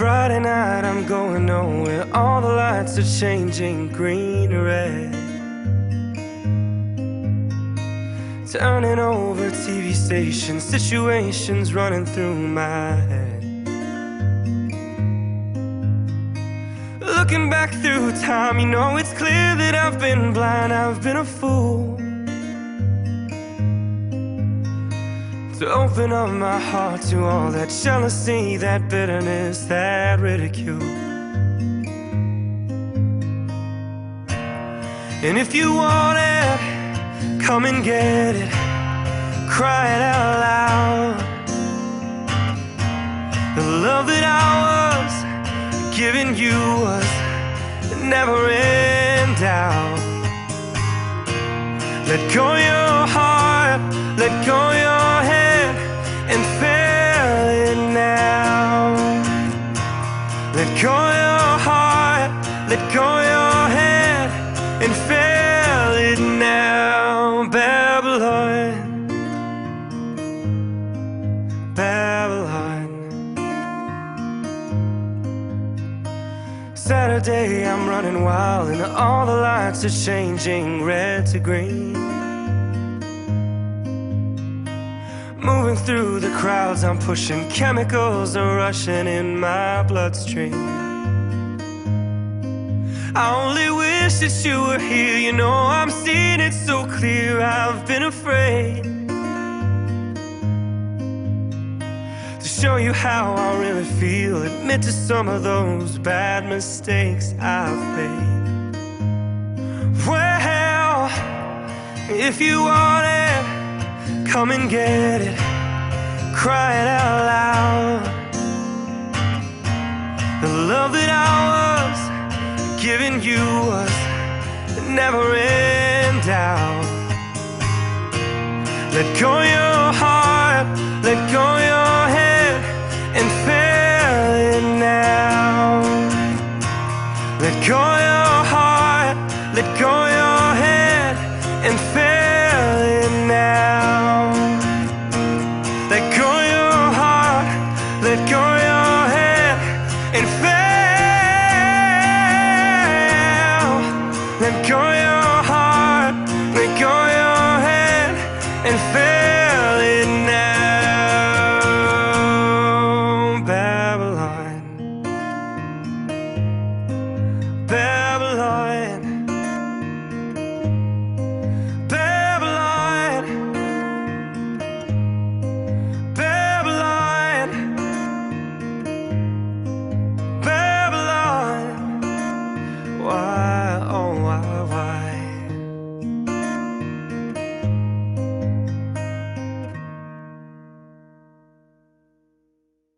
Friday night, I'm going nowhere. All the lights are changing green to red. Turning over TV stations, situations running through my head. Looking back through time, you know it's clear that I've been blind, I've been a fool. To open up my heart to all that jealousy, that bitterness, that ridicule. And if you want it, come and get it. Cry it out loud. The love that I was giving you was never in doubt. Let go your heart, let go your let go your head, and feel it now. Babylon, Babylon. Saturday, I'm running wild, and all the lights are changing red to green. Moving through the crowds, I'm pushing chemicals are rushing in my bloodstream. I only wish that you were here, you know, I'm seeing it so clear. I've been afraid to show you how I really feel. Admit to some of those bad mistakes I've made. Well, if you want it, come and get it. Cry it out loud. The love that I giving you was never in doubt. Let go your heart, let go your head, and feel it now. Let go your heart, let go your head, and feel it now. Let go your heart, let go